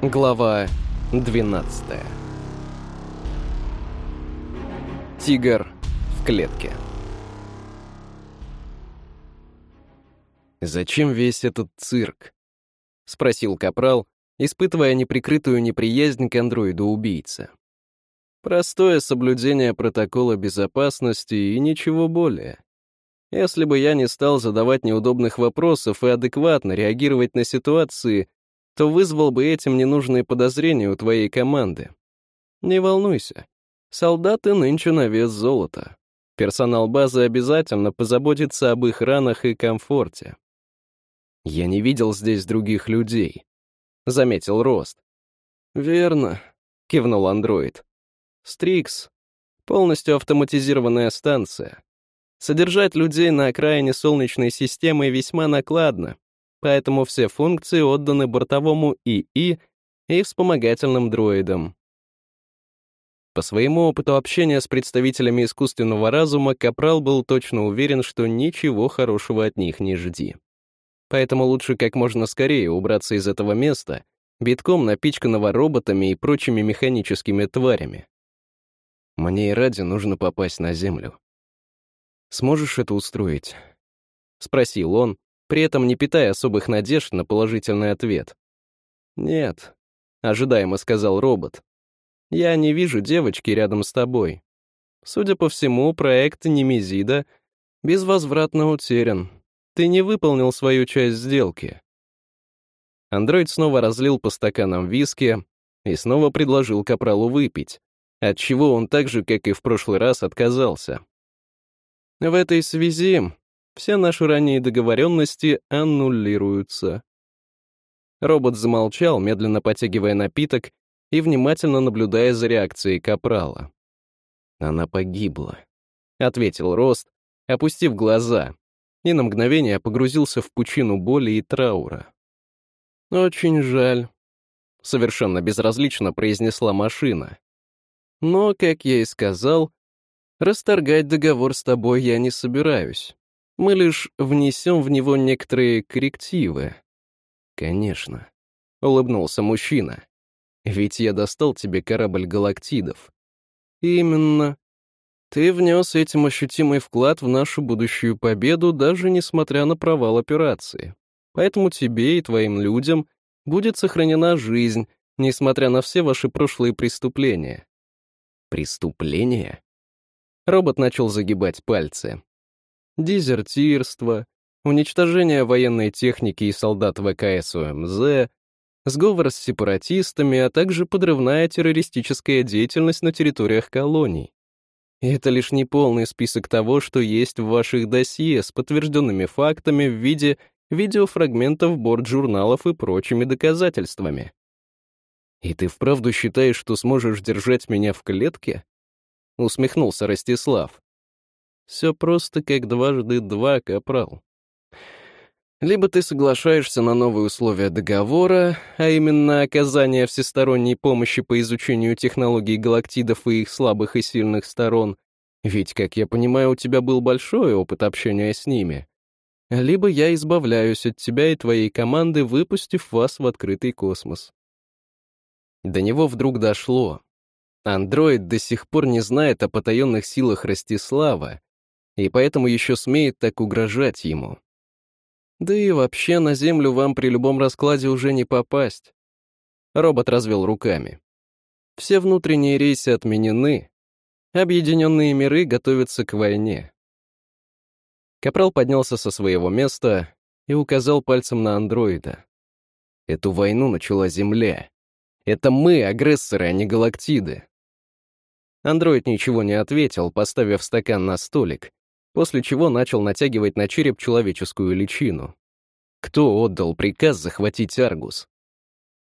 Глава 12 Тигр в клетке «Зачем весь этот цирк?» — спросил Капрал, испытывая неприкрытую неприязнь к андроиду-убийце. «Простое соблюдение протокола безопасности и ничего более. Если бы я не стал задавать неудобных вопросов и адекватно реагировать на ситуации, то вызвал бы этим ненужные подозрения у твоей команды. Не волнуйся. Солдаты нынче на вес золота. Персонал базы обязательно позаботится об их ранах и комфорте. Я не видел здесь других людей, — заметил Рост. Верно, — кивнул андроид. Стрикс — полностью автоматизированная станция. Содержать людей на окраине Солнечной системы весьма накладно, поэтому все функции отданы бортовому ИИ и вспомогательным дроидам. По своему опыту общения с представителями искусственного разума Капрал был точно уверен, что ничего хорошего от них не жди. Поэтому лучше как можно скорее убраться из этого места, битком напичканного роботами и прочими механическими тварями. Мне и ради нужно попасть на Землю. «Сможешь это устроить?» — спросил он, при этом не питая особых надежд на положительный ответ. «Нет», — ожидаемо сказал робот. «Я не вижу девочки рядом с тобой. Судя по всему, проект Немезида безвозвратно утерян. Ты не выполнил свою часть сделки». Андроид снова разлил по стаканам виски и снова предложил Капралу выпить, от чего он так же, как и в прошлый раз, отказался. В этой связи все наши ранние договоренности аннулируются. Робот замолчал, медленно потягивая напиток и внимательно наблюдая за реакцией Капрала. «Она погибла», — ответил Рост, опустив глаза, и на мгновение погрузился в пучину боли и траура. «Очень жаль», — совершенно безразлично произнесла машина. «Но, как я и сказал, расторгать договор с тобой я не собираюсь. Мы лишь внесем в него некоторые коррективы. Конечно, — улыбнулся мужчина. Ведь я достал тебе корабль галактидов. Именно. Ты внес этим ощутимый вклад в нашу будущую победу, даже несмотря на провал операции. Поэтому тебе и твоим людям будет сохранена жизнь, несмотря на все ваши прошлые преступления. Преступления? Робот начал загибать пальцы дезертирство, уничтожение военной техники и солдат ВКС УМЗ, сговор с сепаратистами, а также подрывная террористическая деятельность на территориях колоний. И это лишь неполный список того, что есть в ваших досье с подтвержденными фактами в виде видеофрагментов борт-журналов и прочими доказательствами. «И ты вправду считаешь, что сможешь держать меня в клетке?» — усмехнулся Ростислав. Все просто как дважды два, капрал. Либо ты соглашаешься на новые условия договора, а именно оказание всесторонней помощи по изучению технологий галактидов и их слабых и сильных сторон, ведь, как я понимаю, у тебя был большой опыт общения с ними. Либо я избавляюсь от тебя и твоей команды, выпустив вас в открытый космос. До него вдруг дошло. Андроид до сих пор не знает о потаенных силах Ростислава, и поэтому еще смеет так угрожать ему. Да и вообще на Землю вам при любом раскладе уже не попасть. Робот развел руками. Все внутренние рейсы отменены. Объединенные миры готовятся к войне. Капрал поднялся со своего места и указал пальцем на андроида. Эту войну начала Земля. Это мы, агрессоры, а не галактиды. Андроид ничего не ответил, поставив стакан на столик, после чего начал натягивать на череп человеческую личину. Кто отдал приказ захватить Аргус?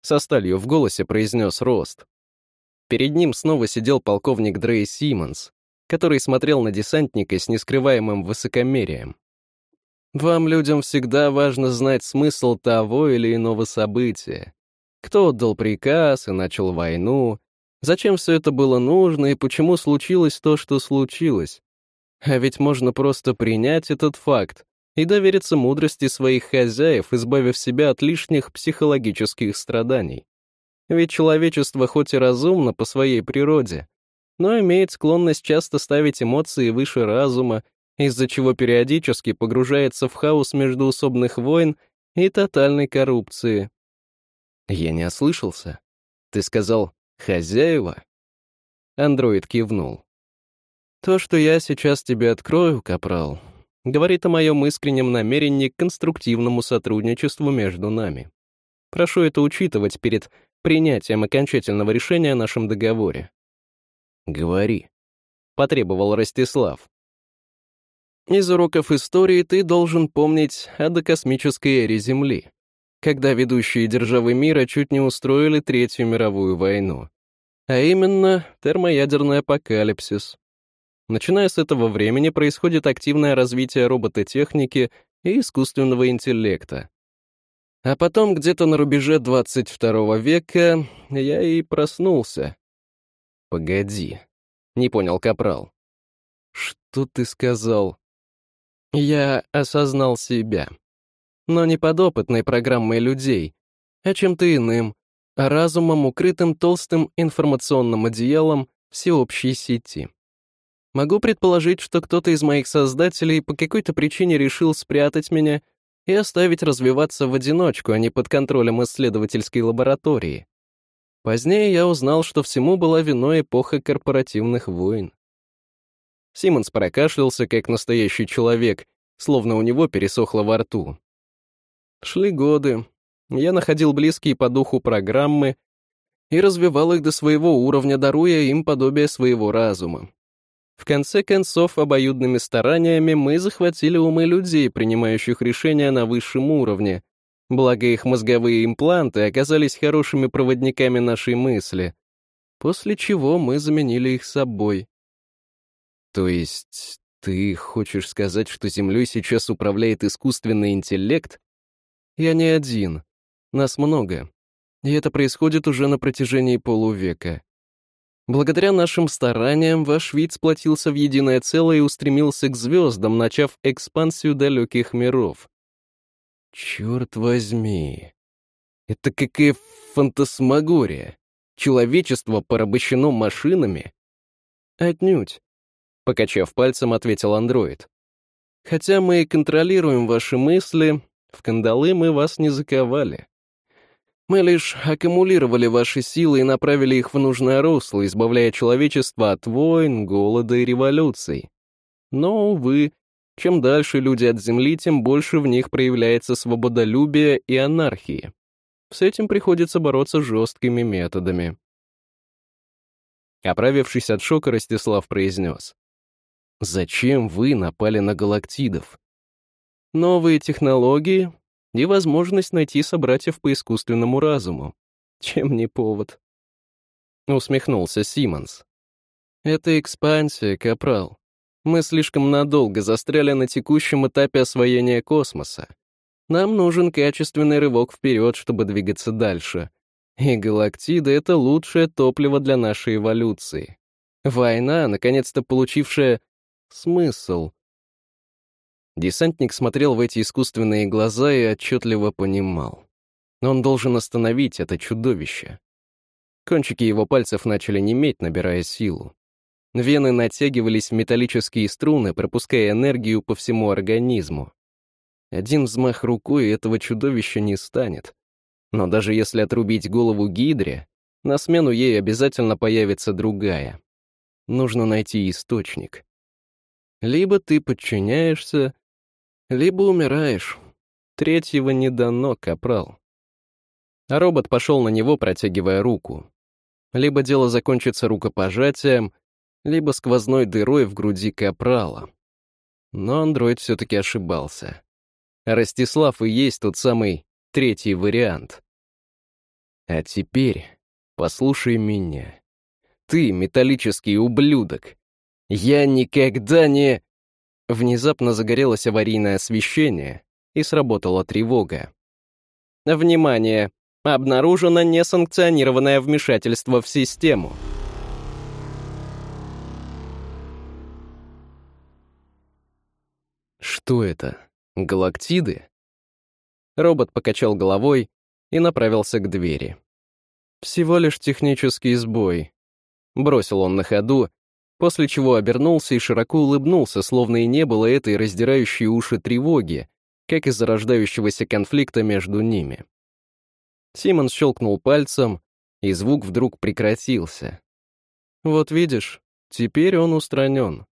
Со сталью в голосе произнес Рост. Перед ним снова сидел полковник Дрей Симмонс, который смотрел на десантника с нескрываемым высокомерием. Вам, людям, всегда важно знать смысл того или иного события. Кто отдал приказ и начал войну, зачем все это было нужно и почему случилось то, что случилось. А ведь можно просто принять этот факт и довериться мудрости своих хозяев, избавив себя от лишних психологических страданий. Ведь человечество хоть и разумно по своей природе, но имеет склонность часто ставить эмоции выше разума, из-за чего периодически погружается в хаос междуусобных войн и тотальной коррупции. Я не ослышался. Ты сказал «хозяева»? Андроид кивнул. То, что я сейчас тебе открою, Капрал, говорит о моем искреннем намерении к конструктивному сотрудничеству между нами. Прошу это учитывать перед принятием окончательного решения о нашем договоре. «Говори», — потребовал Ростислав. Из уроков истории ты должен помнить о докосмической эре Земли, когда ведущие державы мира чуть не устроили Третью мировую войну. А именно, термоядерный апокалипсис. Начиная с этого времени происходит активное развитие робототехники и искусственного интеллекта. А потом, где-то на рубеже 22 века, я и проснулся. «Погоди», — не понял Капрал. «Что ты сказал?» Я осознал себя. Но не подопытной программой людей, а чем-то иным, разумом, укрытым толстым информационным одеялом всеобщей сети. Могу предположить, что кто-то из моих создателей по какой-то причине решил спрятать меня и оставить развиваться в одиночку, а не под контролем исследовательской лаборатории. Позднее я узнал, что всему была виной эпоха корпоративных войн. Симмонс прокашлялся, как настоящий человек, словно у него пересохло во рту. Шли годы. Я находил близкие по духу программы и развивал их до своего уровня, даруя им подобие своего разума. В конце концов, обоюдными стараниями мы захватили умы людей, принимающих решения на высшем уровне, благо их мозговые импланты оказались хорошими проводниками нашей мысли, после чего мы заменили их собой. То есть ты хочешь сказать, что Землей сейчас управляет искусственный интеллект? Я не один. Нас много. И это происходит уже на протяжении полувека. Благодаря нашим стараниям ваш вид сплотился в единое целое и устремился к звездам, начав экспансию далеких миров. Черт возьми. Это какая фантасмагория. Человечество порабощено машинами? Отнюдь. Покачав пальцем, ответил андроид. Хотя мы и контролируем ваши мысли, в кандалы мы вас не заковали. Мы лишь аккумулировали ваши силы и направили их в нужное русло, избавляя человечество от войн, голода и революций. Но, увы, чем дальше люди от Земли, тем больше в них проявляется свободолюбие и анархии. С этим приходится бороться жесткими методами. Оправившись от шока, Ростислав произнес. Зачем вы напали на галактидов? Новые технологии и возможность найти собратьев по искусственному разуму. Чем не повод? Усмехнулся Симмонс. Это экспансия, Капрал. Мы слишком надолго застряли на текущем этапе освоения космоса. Нам нужен качественный рывок вперед, чтобы двигаться дальше. И галактиды — это лучшее топливо для нашей эволюции. Война, наконец-то получившая Смысл? Десантник смотрел в эти искусственные глаза и отчетливо понимал. Он должен остановить это чудовище. Кончики его пальцев начали неметь, набирая силу. Вены натягивались в металлические струны, пропуская энергию по всему организму. Один взмах рукой этого чудовища не станет. Но даже если отрубить голову Гидре, на смену ей обязательно появится другая. Нужно найти источник. Либо ты подчиняешься, либо умираешь. Третьего не дано, капрал. А робот пошел на него, протягивая руку. Либо дело закончится рукопожатием, либо сквозной дырой в груди капрала. Но андроид все-таки ошибался. Ростислав и есть тот самый третий вариант. А теперь послушай меня. Ты, металлический ублюдок, я никогда не... Внезапно загорелось аварийное освещение, и сработала тревога. Внимание! Обнаружено несанкционированное вмешательство в систему. Что это? Галактиды? Робот покачал головой и направился к двери. Всего лишь технический сбой. Бросил он на ходу, после чего обернулся и широко улыбнулся, словно и не было этой раздирающей уши тревоги, как из зарождающегося конфликта между ними. Симон щелкнул пальцем, и звук вдруг прекратился. «Вот видишь, теперь он устранен.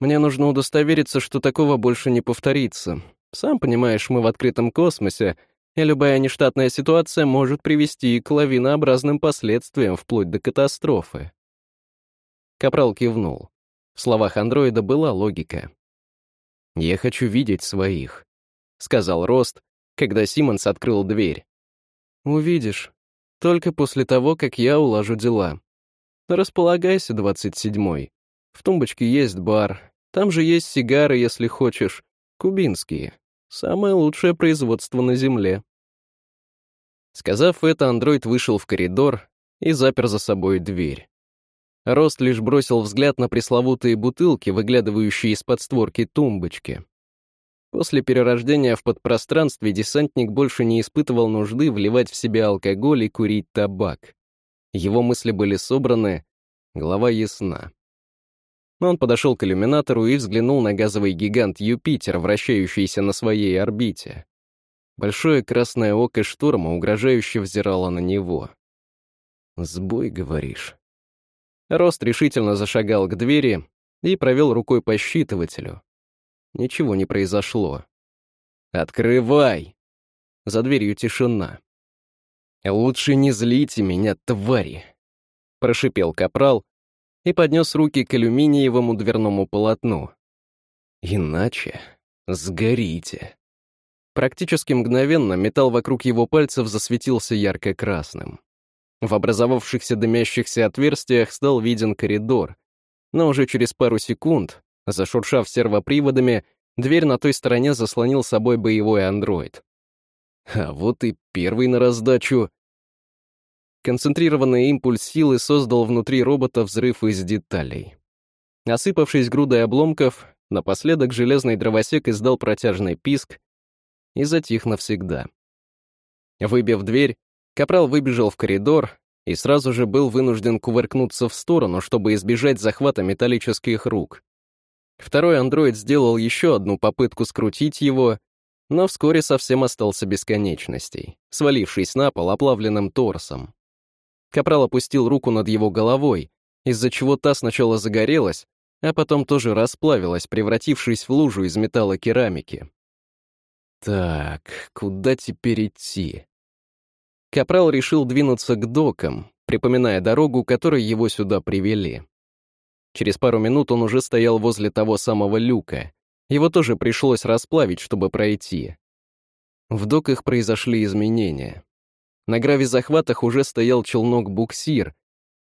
Мне нужно удостовериться, что такого больше не повторится. Сам понимаешь, мы в открытом космосе, и любая нештатная ситуация может привести к лавинообразным последствиям, вплоть до катастрофы». Капрал кивнул. В словах андроида была логика. «Я хочу видеть своих», — сказал Рост, когда Симмонс открыл дверь. «Увидишь. Только после того, как я улажу дела. Располагайся, двадцать седьмой. В тумбочке есть бар. Там же есть сигары, если хочешь. Кубинские. Самое лучшее производство на Земле». Сказав это, андроид вышел в коридор и запер за собой дверь. Рост лишь бросил взгляд на пресловутые бутылки, выглядывающие из-под створки тумбочки. После перерождения в подпространстве десантник больше не испытывал нужды вливать в себя алкоголь и курить табак. Его мысли были собраны, голова ясна. Он подошел к иллюминатору и взглянул на газовый гигант Юпитер, вращающийся на своей орбите. Большое красное око шторма угрожающе взирало на него. «Сбой, говоришь?» Рост решительно зашагал к двери и провел рукой по считывателю. Ничего не произошло. «Открывай!» За дверью тишина. «Лучше не злите меня, твари!» Прошипел капрал и поднес руки к алюминиевому дверному полотну. «Иначе сгорите!» Практически мгновенно металл вокруг его пальцев засветился ярко-красным. В образовавшихся дымящихся отверстиях стал виден коридор, но уже через пару секунд Зашуршав сервоприводами, дверь на той стороне заслонил собой боевой андроид. А вот и первый на раздачу. Концентрированный импульс силы создал внутри робота взрыв из деталей. Осыпавшись грудой обломков, напоследок железный дровосек издал протяжный писк и затих навсегда. Выбив дверь, Капрал выбежал в коридор и сразу же был вынужден кувыркнуться в сторону, чтобы избежать захвата металлических рук. Второй андроид сделал еще одну попытку скрутить его, но вскоре совсем остался без конечностей, свалившись на пол оплавленным торсом. Капрал опустил руку над его головой, из-за чего та сначала загорелась, а потом тоже расплавилась, превратившись в лужу из металлокерамики. Так, куда теперь идти? Капрал решил двинуться к докам, припоминая дорогу, которой его сюда привели. Через пару минут он уже стоял возле того самого люка. Его тоже пришлось расплавить, чтобы пройти. В доках произошли изменения. На гравизахватах уже стоял челнок-буксир,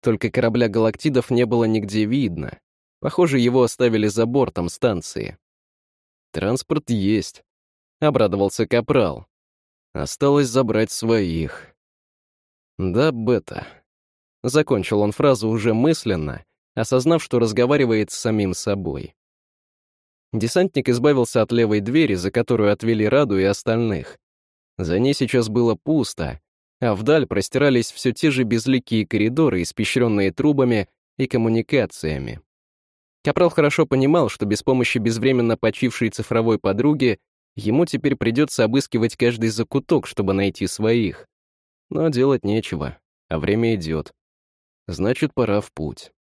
только корабля галактидов не было нигде видно. Похоже, его оставили за бортом станции. «Транспорт есть», — обрадовался Капрал. «Осталось забрать своих». «Да, Бета». Закончил он фразу уже мысленно, осознав, что разговаривает с самим собой. Десантник избавился от левой двери, за которую отвели Раду и остальных. За ней сейчас было пусто, а вдаль простирались все те же безликие коридоры, испещренные трубами и коммуникациями. Капрал хорошо понимал, что без помощи безвременно почившей цифровой подруги ему теперь придется обыскивать каждый закуток, чтобы найти своих. Но делать нечего, а время идет. Значит, пора в путь.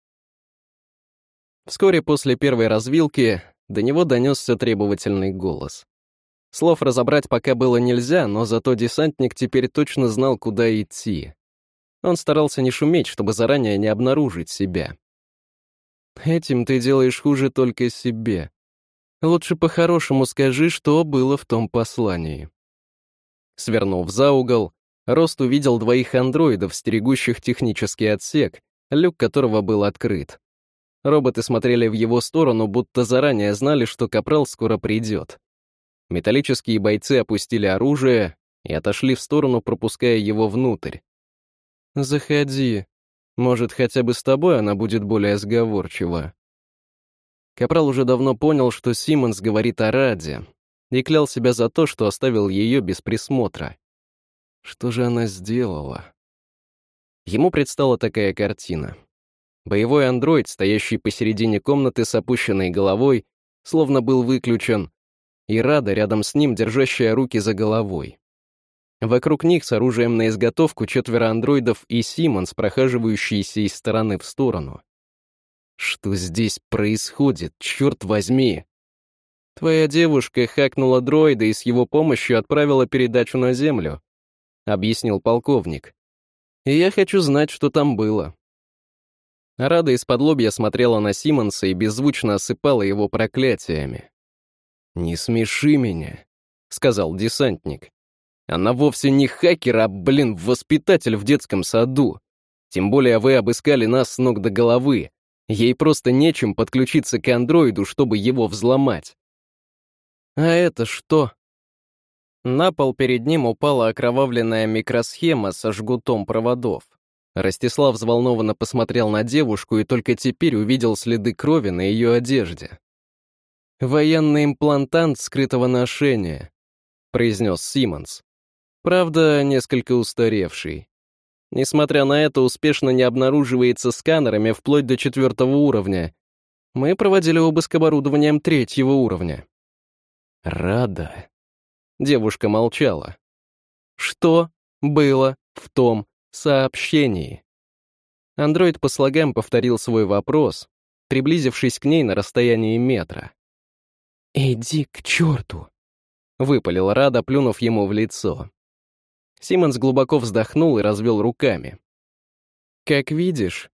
Вскоре после первой развилки до него донесся требовательный голос. Слов разобрать пока было нельзя, но зато десантник теперь точно знал, куда идти. Он старался не шуметь, чтобы заранее не обнаружить себя. «Этим ты делаешь хуже только себе. Лучше по-хорошему скажи, что было в том послании». Свернув за угол, Рост увидел двоих андроидов, стерегущих технический отсек, люк которого был открыт. Роботы смотрели в его сторону, будто заранее знали, что Капрал скоро придет. Металлические бойцы опустили оружие и отошли в сторону, пропуская его внутрь. «Заходи. Может, хотя бы с тобой она будет более сговорчива». Капрал уже давно понял, что Симмонс говорит о Раде, и клял себя за то, что оставил ее без присмотра. Что же она сделала? Ему предстала такая картина. Боевой андроид, стоящий посередине комнаты с опущенной головой, словно был выключен, и Рада рядом с ним, держащая руки за головой. Вокруг них с оружием на изготовку четверо андроидов и Симонс, прохаживающиеся из стороны в сторону. Что здесь происходит, черт возьми? Твоя девушка хакнула дроида и с его помощью отправила передачу на Землю, объяснил полковник. И я хочу знать, что там было. Рада из-под лобья смотрела на Симонса и беззвучно осыпала его проклятиями. «Не смеши меня», — сказал десантник. «Она вовсе не хакер, а, блин, воспитатель в детском саду. Тем более вы обыскали нас с ног до головы. Ей просто нечем подключиться к андроиду, чтобы его взломать». «А это что?» На пол перед ним упала окровавленная микросхема со жгутом проводов. Ростислав взволнованно посмотрел на девушку и только теперь увидел следы крови на ее одежде. «Военный имплантант скрытого ношения», — произнес Симмонс. Правда, несколько устаревший. Несмотря на это, успешно не обнаруживается сканерами вплоть до четвертого уровня. Мы проводили обыск оборудованием третьего уровня. Рада. Девушка молчала. Что было в том сообщении. Андроид по слогам повторил свой вопрос, приблизившись к ней на расстоянии метра. «Иди к черту!» — выпалил Рада, плюнув ему в лицо. Симмонс глубоко вздохнул и развел руками. «Как видишь,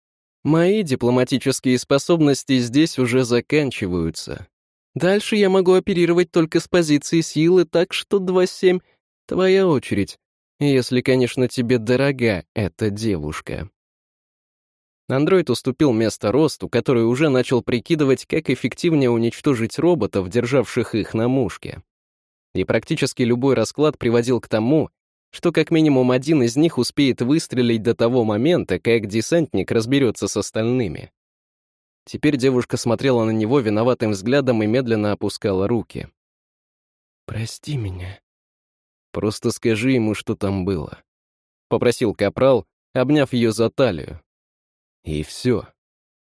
мои дипломатические способности здесь уже заканчиваются. Дальше я могу оперировать только с позиции силы, так что 2-7 — твоя очередь. Если, конечно, тебе дорога эта девушка. Андроид уступил место росту, который уже начал прикидывать, как эффективнее уничтожить роботов, державших их на мушке. И практически любой расклад приводил к тому, что как минимум один из них успеет выстрелить до того момента, как десантник разберется с остальными. Теперь девушка смотрела на него виноватым взглядом и медленно опускала руки. «Прости меня», Просто скажи ему, что там было. Попросил Капрал, обняв ее за талию. И все.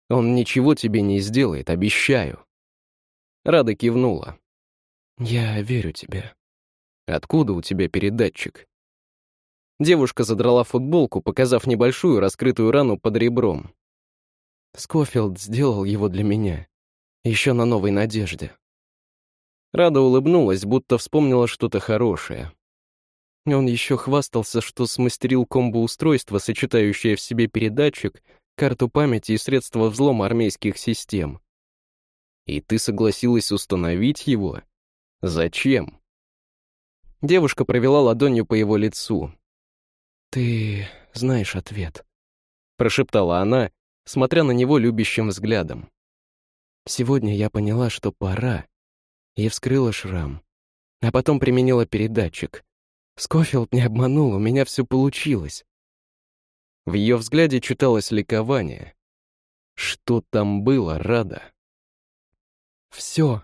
Он ничего тебе не сделает, обещаю. Рада кивнула. Я верю тебе. Откуда у тебя передатчик? Девушка задрала футболку, показав небольшую раскрытую рану под ребром. Скофилд сделал его для меня. Еще на новой надежде. Рада улыбнулась, будто вспомнила что-то хорошее. Он еще хвастался, что смастерил комбо-устройство, сочетающее в себе передатчик, карту памяти и средства взлома армейских систем. И ты согласилась установить его? Зачем? Девушка провела ладонью по его лицу. «Ты знаешь ответ», — прошептала она, смотря на него любящим взглядом. «Сегодня я поняла, что пора, и вскрыла шрам, а потом применила передатчик. Скофилд не обманул, у меня все получилось. В ее взгляде читалось ликование. Что там было, Рада? Все.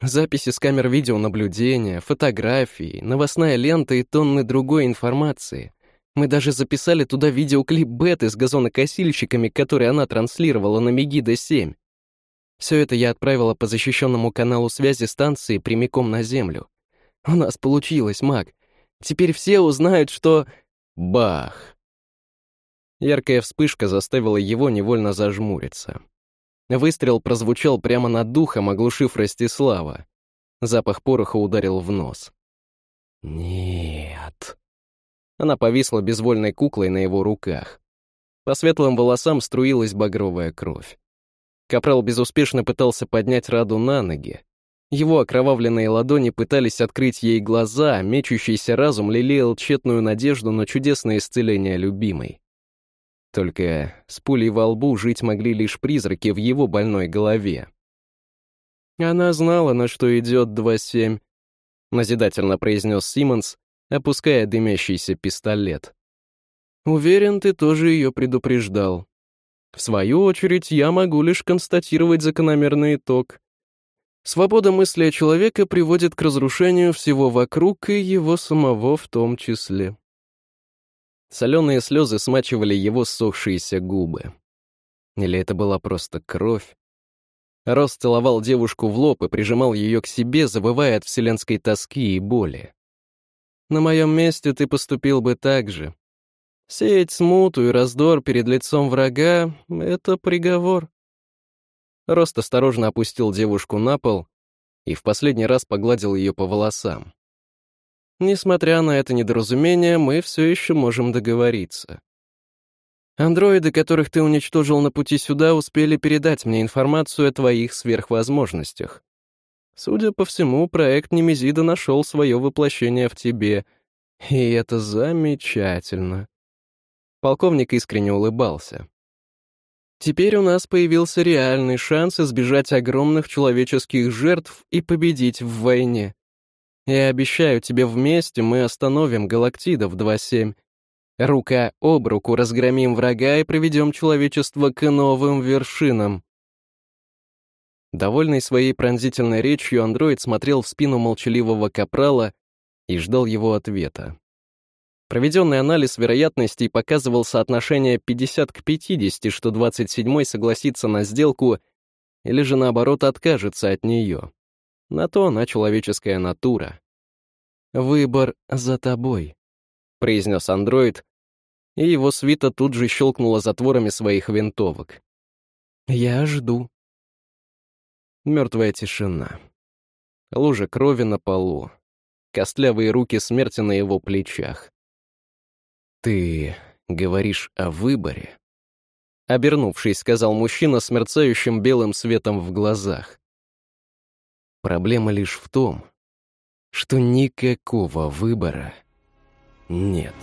Записи с камер видеонаблюдения, фотографии, новостная лента и тонны другой информации. Мы даже записали туда видеоклип Беты с газонокосильщиками, который она транслировала на Мегида-7. Все это я отправила по защищенному каналу связи станции прямиком на Землю. У нас получилось, Мак. Теперь все узнают, что... Бах! Яркая вспышка заставила его невольно зажмуриться. Выстрел прозвучал прямо над духом, оглушив Ростислава. Запах пороха ударил в нос. «Нет». Она повисла безвольной куклой на его руках. По светлым волосам струилась багровая кровь. Капрал безуспешно пытался поднять Раду на ноги, его окровавленные ладони пытались открыть ей глаза, мечущийся разум лелеял тщетную надежду на чудесное исцеление любимой. Только с пулей во лбу жить могли лишь призраки в его больной голове. «Она знала, на что идет 2-7», — назидательно произнес Симмонс, опуская дымящийся пистолет. «Уверен, ты тоже ее предупреждал. В свою очередь, я могу лишь констатировать закономерный итог. Свобода мысли человека приводит к разрушению всего вокруг и его самого в том числе. Соленые слезы смачивали его ссохшиеся губы. Или это была просто кровь? Рос целовал девушку в лоб и прижимал ее к себе, забывая от вселенской тоски и боли. «На моем месте ты поступил бы так же. Сеять смуту и раздор перед лицом врага — это приговор». Рост осторожно опустил девушку на пол и в последний раз погладил ее по волосам. Несмотря на это недоразумение, мы все еще можем договориться. Андроиды, которых ты уничтожил на пути сюда, успели передать мне информацию о твоих сверхвозможностях. Судя по всему, проект Немезида нашел свое воплощение в тебе, и это замечательно. Полковник искренне улыбался. Теперь у нас появился реальный шанс избежать огромных человеческих жертв и победить в войне. Я обещаю тебе вместе мы остановим галактидов 2.7. Рука об руку разгромим врага и приведем человечество к новым вершинам. Довольный своей пронзительной речью, андроид смотрел в спину молчаливого капрала и ждал его ответа. Проведенный анализ вероятностей показывал соотношение 50 к 50, что 27-й согласится на сделку или же наоборот откажется от нее. На то она человеческая натура. «Выбор за тобой», — произнес андроид, и его свита тут же щелкнула затворами своих винтовок. «Я жду». Мертвая тишина. Лужа крови на полу. Костлявые руки смерти на его плечах. «Ты говоришь о выборе?» Обернувшись, сказал мужчина с мерцающим белым светом в глазах. «Проблема лишь в том, что никакого выбора нет».